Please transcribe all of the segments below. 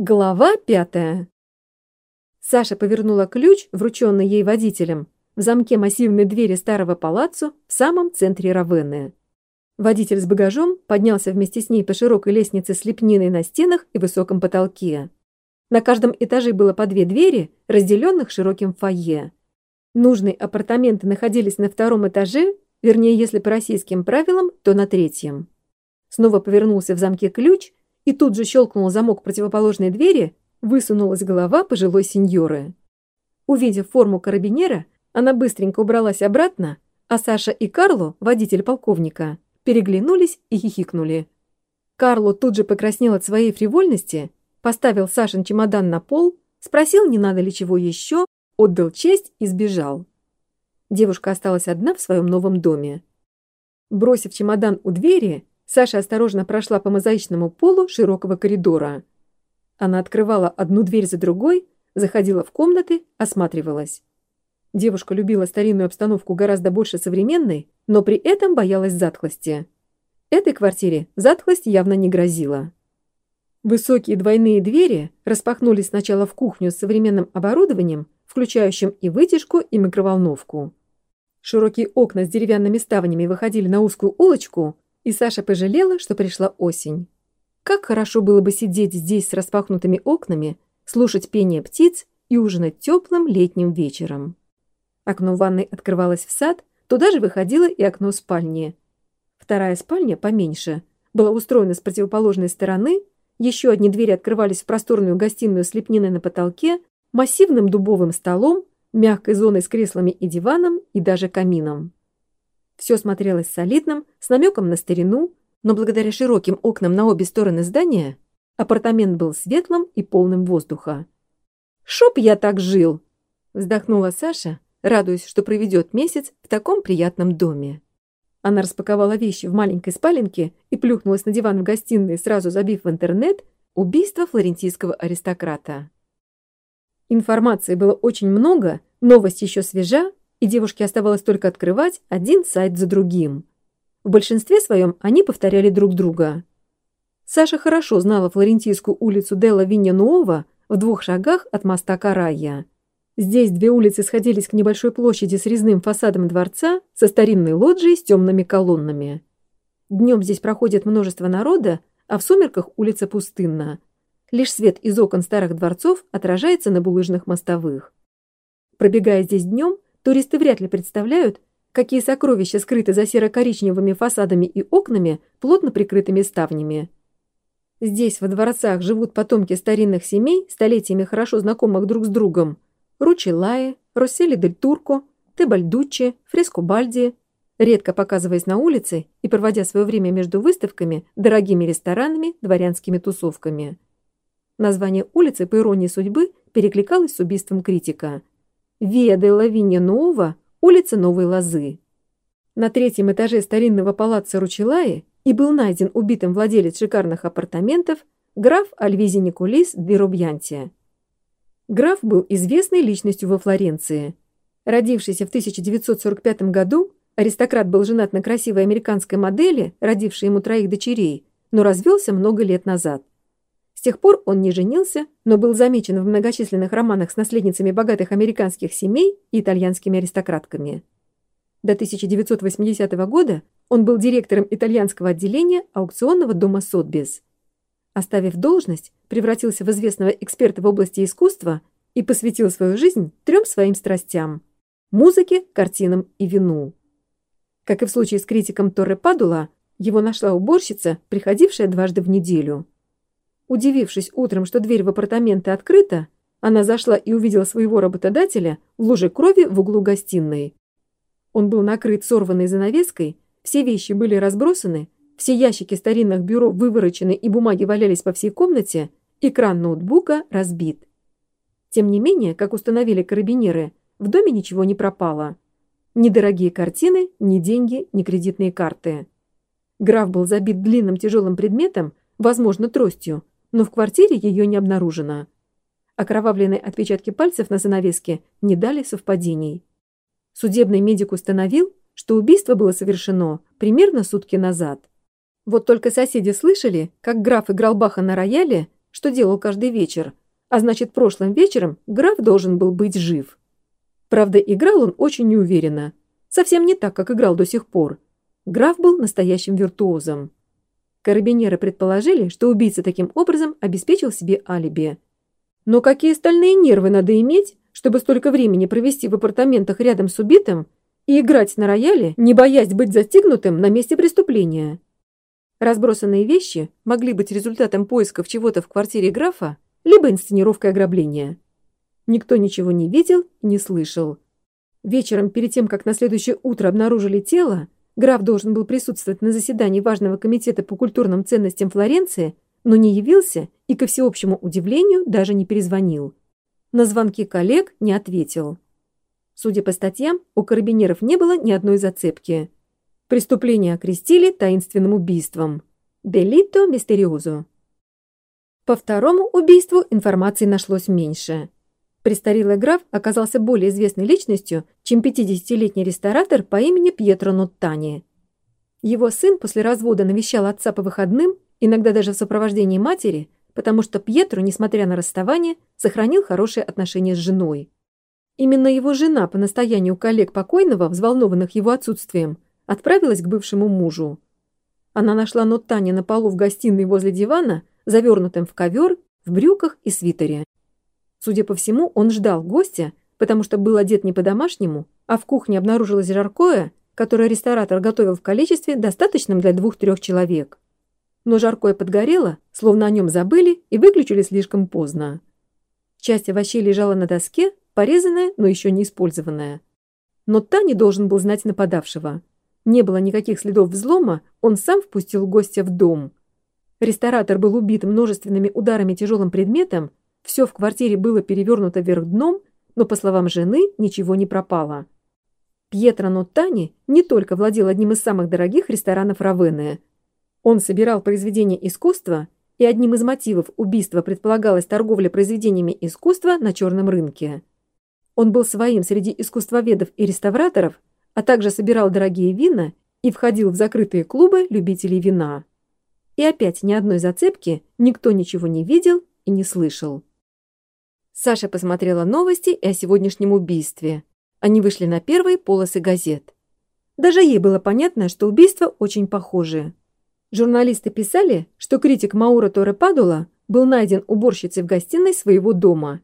Глава пятая. Саша повернула ключ, врученный ей водителем, в замке массивной двери старого палаццо в самом центре Равенны. Водитель с багажом поднялся вместе с ней по широкой лестнице с лепниной на стенах и высоком потолке. На каждом этаже было по две двери, разделенных широким фойе. Нужные апартаменты находились на втором этаже, вернее, если по российским правилам, то на третьем. Снова повернулся в замке ключ – и тут же щелкнул замок противоположной двери, высунулась голова пожилой сеньоры. Увидев форму карабинера, она быстренько убралась обратно, а Саша и Карло, водитель полковника, переглянулись и хихикнули. Карло тут же покраснел от своей фривольности, поставил Сашин чемодан на пол, спросил, не надо ли чего еще, отдал честь и сбежал. Девушка осталась одна в своем новом доме. Бросив чемодан у двери, Саша осторожно прошла по мозаичному полу широкого коридора. Она открывала одну дверь за другой, заходила в комнаты, осматривалась. Девушка любила старинную обстановку гораздо больше современной, но при этом боялась затхлости. Этой квартире затхлость явно не грозила. Высокие двойные двери распахнулись сначала в кухню с современным оборудованием, включающим и вытяжку, и микроволновку. Широкие окна с деревянными ставнями выходили на узкую улочку, и Саша пожалела, что пришла осень. Как хорошо было бы сидеть здесь с распахнутыми окнами, слушать пение птиц и ужинать теплым летним вечером. Окно ванной открывалось в сад, туда же выходило и окно спальни. Вторая спальня, поменьше, была устроена с противоположной стороны, еще одни двери открывались в просторную гостиную с лепниной на потолке, массивным дубовым столом, мягкой зоной с креслами и диваном и даже камином. Все смотрелось солидным, с намеком на старину, но благодаря широким окнам на обе стороны здания апартамент был светлым и полным воздуха. «Шоп я так жил!» — вздохнула Саша, радуясь, что проведет месяц в таком приятном доме. Она распаковала вещи в маленькой спаленке и плюхнулась на диван в гостиной, сразу забив в интернет «Убийство флорентийского аристократа». Информации было очень много, новость еще свежа, и девушке оставалось только открывать один сайт за другим. В большинстве своем они повторяли друг друга. Саша хорошо знала флорентийскую улицу Делла Винья Нуова в двух шагах от моста Карайя. Здесь две улицы сходились к небольшой площади с резным фасадом дворца со старинной лоджией с темными колоннами. Днем здесь проходит множество народа, а в сумерках улица пустынна. Лишь свет из окон старых дворцов отражается на булыжных мостовых. Пробегая здесь днем, Туристы вряд ли представляют, какие сокровища скрыты за серо-коричневыми фасадами и окнами, плотно прикрытыми ставнями. Здесь, во дворцах, живут потомки старинных семей, столетиями хорошо знакомых друг с другом. Ручелаи, Россели дель Турко, Тебальдуччи, Фрескобальди, редко показываясь на улице и проводя свое время между выставками, дорогими ресторанами, дворянскими тусовками. Название улицы, по иронии судьбы, перекликалось с убийством критика – Виа де Лавинья Нова, улица Новой Лозы. На третьем этаже старинного палаца Ручелаи и был найден убитым владелец шикарных апартаментов граф Альвизи Никулис де Рубьянти. Граф был известной личностью во Флоренции. Родившийся в 1945 году, аристократ был женат на красивой американской модели, родившей ему троих дочерей, но развелся много лет назад. С тех пор он не женился, но был замечен в многочисленных романах с наследницами богатых американских семей и итальянскими аристократками. До 1980 года он был директором итальянского отделения аукционного дома Сотбис. Оставив должность, превратился в известного эксперта в области искусства и посвятил свою жизнь трем своим страстям – музыке, картинам и вину. Как и в случае с критиком Торре Падула, его нашла уборщица, приходившая дважды в неделю – Удивившись утром, что дверь в апартаменты открыта, она зашла и увидела своего работодателя в луже крови в углу гостиной. Он был накрыт сорванной занавеской, все вещи были разбросаны, все ящики старинных бюро выворочены и бумаги валялись по всей комнате, экран ноутбука разбит. Тем не менее, как установили карабинеры, в доме ничего не пропало. Ни дорогие картины, ни деньги, ни кредитные карты. Граф был забит длинным тяжелым предметом, возможно, тростью, но в квартире ее не обнаружено. Окровавленные отпечатки пальцев на занавеске не дали совпадений. Судебный медик установил, что убийство было совершено примерно сутки назад. Вот только соседи слышали, как граф играл Баха на рояле что делал каждый вечер, а значит, прошлым вечером граф должен был быть жив. Правда, играл он очень неуверенно. Совсем не так, как играл до сих пор. Граф был настоящим виртуозом. Карабинеры предположили, что убийца таким образом обеспечил себе алиби. Но какие стальные нервы надо иметь, чтобы столько времени провести в апартаментах рядом с убитым и играть на рояле, не боясь быть застигнутым на месте преступления? Разбросанные вещи могли быть результатом поисков чего-то в квартире графа, либо инсценировкой ограбления. Никто ничего не видел не слышал. Вечером, перед тем, как на следующее утро обнаружили тело, граф должен был присутствовать на заседании важного комитета по культурным ценностям Флоренции, но не явился и, ко всеобщему удивлению, даже не перезвонил. На звонки коллег не ответил. Судя по статьям, у карабинеров не было ни одной зацепки. Преступление окрестили таинственным убийством. Делито мистериозо. По второму убийству информации нашлось меньше. Престарелый граф оказался более известной личностью, чем 50-летний ресторатор по имени Пьетро Ноттани. Его сын после развода навещал отца по выходным, иногда даже в сопровождении матери, потому что Пьетро, несмотря на расставание, сохранил хорошие отношения с женой. Именно его жена по настоянию коллег покойного, взволнованных его отсутствием, отправилась к бывшему мужу. Она нашла Ноттани на полу в гостиной возле дивана, завернутым в ковер, в брюках и свитере. Судя по всему, он ждал гостя, потому что был одет не по-домашнему, а в кухне обнаружилось жаркое, которое ресторатор готовил в количестве, достаточном для двух-трех человек. Но жаркое подгорело, словно о нем забыли и выключили слишком поздно. Часть овощей лежала на доске, порезанная, но еще не использованная. Но Тани должен был знать нападавшего. Не было никаких следов взлома, он сам впустил гостя в дом. Ресторатор был убит множественными ударами тяжелым предметом, все в квартире было перевернуто вверх дном, но, по словам жены, ничего не пропало. Пьетро Ноттани не только владел одним из самых дорогих ресторанов Равенны. Он собирал произведения искусства, и одним из мотивов убийства предполагалась торговля произведениями искусства на черном рынке. Он был своим среди искусствоведов и реставраторов, а также собирал дорогие вина и входил в закрытые клубы любителей вина. И опять ни одной зацепки, никто ничего не видел и не слышал. Саша посмотрела новости и о сегодняшнем убийстве. Они вышли на первые полосы газет. Даже ей было понятно, что убийства очень похожи. Журналисты писали, что критик Маура Торе Падула был найден уборщицей в гостиной своего дома.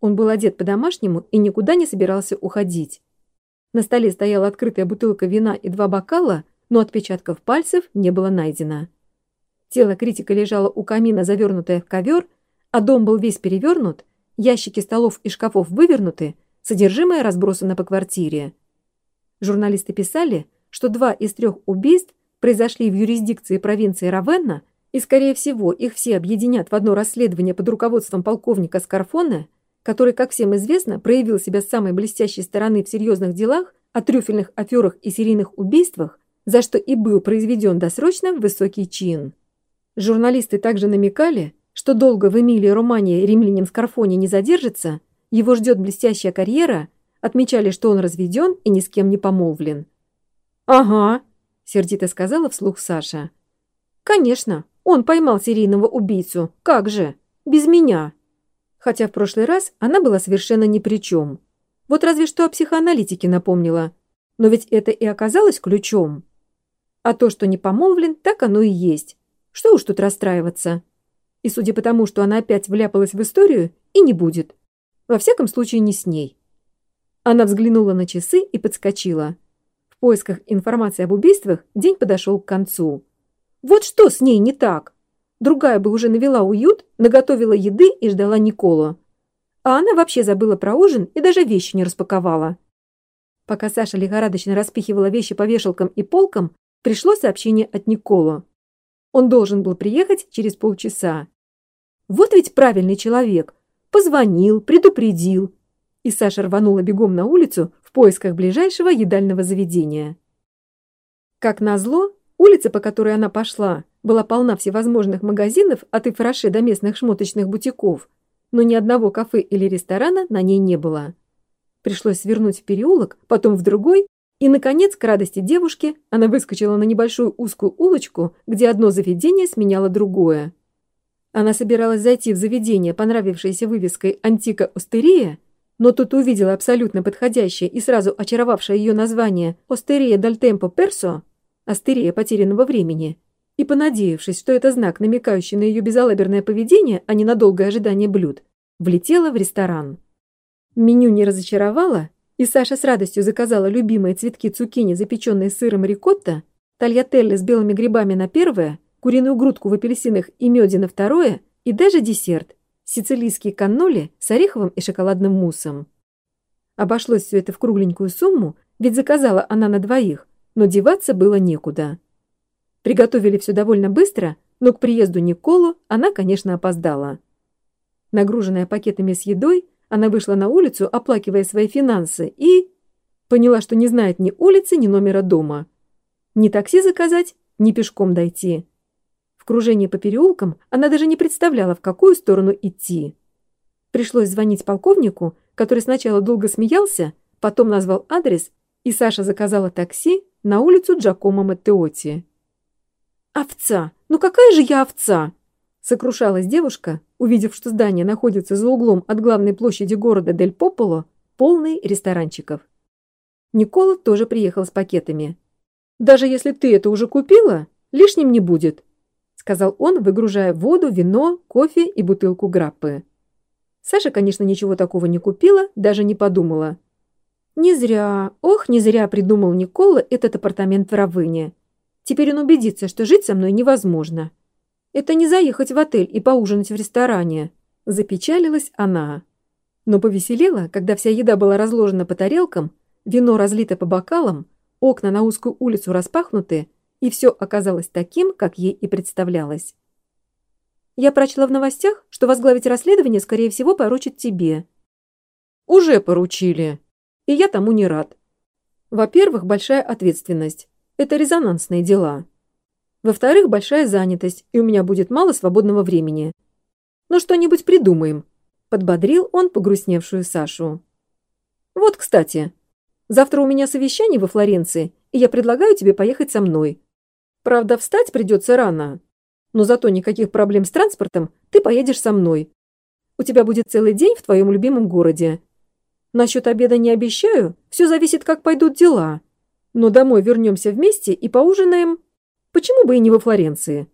Он был одет по-домашнему и никуда не собирался уходить. На столе стояла открытая бутылка вина и два бокала, но отпечатков пальцев не было найдено. Тело критика лежало у камина, завернутое в ковер, а дом был весь перевернут, ящики столов и шкафов вывернуты, содержимое разбросано по квартире. Журналисты писали, что два из трех убийств произошли в юрисдикции провинции Равенна, и, скорее всего, их все объединят в одно расследование под руководством полковника Скарфона – который, как всем известно, проявил себя с самой блестящей стороны в серьезных делах, о трюфельных аферах и серийных убийствах, за что и был произведен досрочно высокий чин. Журналисты также намекали, что долго в Эмилии Романии римлянин Скарфони не задержится, его ждет блестящая карьера, отмечали, что он разведен и ни с кем не помолвлен. «Ага», — сердито сказала вслух Саша. «Конечно, он поймал серийного убийцу. Как же? Без меня» хотя в прошлый раз она была совершенно ни при чем. Вот разве что о психоаналитике напомнила. Но ведь это и оказалось ключом. А то, что не помолвлен, так оно и есть. Что уж тут расстраиваться. И судя по тому, что она опять вляпалась в историю, и не будет. Во всяком случае, не с ней. Она взглянула на часы и подскочила. В поисках информации об убийствах день подошел к концу. Вот что с ней не так? Другая бы уже навела уют, наготовила еды и ждала Николу. А она вообще забыла про ужин и даже вещи не распаковала. Пока Саша лихорадочно распихивала вещи по вешалкам и полкам, пришло сообщение от Николу. Он должен был приехать через полчаса. Вот ведь правильный человек. Позвонил, предупредил. И Саша рванула бегом на улицу в поисках ближайшего едального заведения. Как назло, улица, по которой она пошла, была полна всевозможных магазинов от Ифраше до местных шмоточных бутиков, но ни одного кафе или ресторана на ней не было. Пришлось свернуть в переулок, потом в другой, и, наконец, к радости девушки, она выскочила на небольшую узкую улочку, где одно заведение сменяло другое. Она собиралась зайти в заведение, понравившееся вывеской «Антика Остерия», но тут увидела абсолютно подходящее и сразу очаровавшее ее название «Остерия даль темпо персо» – «Астерия потерянного времени», и, понадеявшись, что это знак, намекающий на ее безалаберное поведение, а не на долгое ожидание блюд, влетела в ресторан. Меню не разочаровало, и Саша с радостью заказала любимые цветки цукини, запеченные сыром рикотта, тольятелли с белыми грибами на первое, куриную грудку в апельсинах и меде на второе и даже десерт – сицилийские канноли с ореховым и шоколадным муссом. Обошлось все это в кругленькую сумму, ведь заказала она на двоих, но деваться было некуда. Приготовили все довольно быстро, но к приезду Николу она, конечно, опоздала. Нагруженная пакетами с едой, она вышла на улицу, оплакивая свои финансы, и... Поняла, что не знает ни улицы, ни номера дома. Ни такси заказать, ни пешком дойти. В кружении по переулкам она даже не представляла, в какую сторону идти. Пришлось звонить полковнику, который сначала долго смеялся, потом назвал адрес, и Саша заказала такси на улицу Джакомо Маттеоти. «Овца! Ну какая же я овца!» Сокрушалась девушка, увидев, что здание находится за углом от главной площади города Дель Пополо, полный ресторанчиков. Никола тоже приехал с пакетами. «Даже если ты это уже купила, лишним не будет», сказал он, выгружая воду, вино, кофе и бутылку граппы. Саша, конечно, ничего такого не купила, даже не подумала. Не зря, ох, не зря придумал Никола этот апартамент в Равыне. Теперь он убедится, что жить со мной невозможно. Это не заехать в отель и поужинать в ресторане. Запечалилась она. Но повеселела, когда вся еда была разложена по тарелкам, вино разлито по бокалам, окна на узкую улицу распахнуты, и все оказалось таким, как ей и представлялось. Я прочла в новостях, что возглавить расследование, скорее всего, поручат тебе. Уже поручили. И я тому не рад. Во-первых, большая ответственность. Это резонансные дела. Во-вторых, большая занятость, и у меня будет мало свободного времени. Но что-нибудь придумаем», — подбодрил он погрустневшую Сашу. «Вот, кстати, завтра у меня совещание во Флоренции, и я предлагаю тебе поехать со мной. Правда, встать придется рано, но зато никаких проблем с транспортом ты поедешь со мной. У тебя будет целый день в твоем любимом городе. Насчет обеда не обещаю, все зависит, как пойдут дела. Но домой вернемся вместе и поужинаем Почему бы и не во Флоренции?